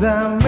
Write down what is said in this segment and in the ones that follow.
down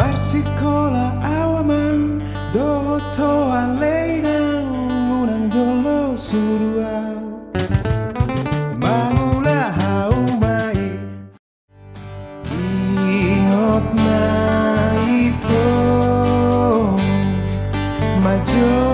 Marsikola awaman Dohoto toa leinang Ngunang jolo suruau Mangula haumai Ingot na ito Majo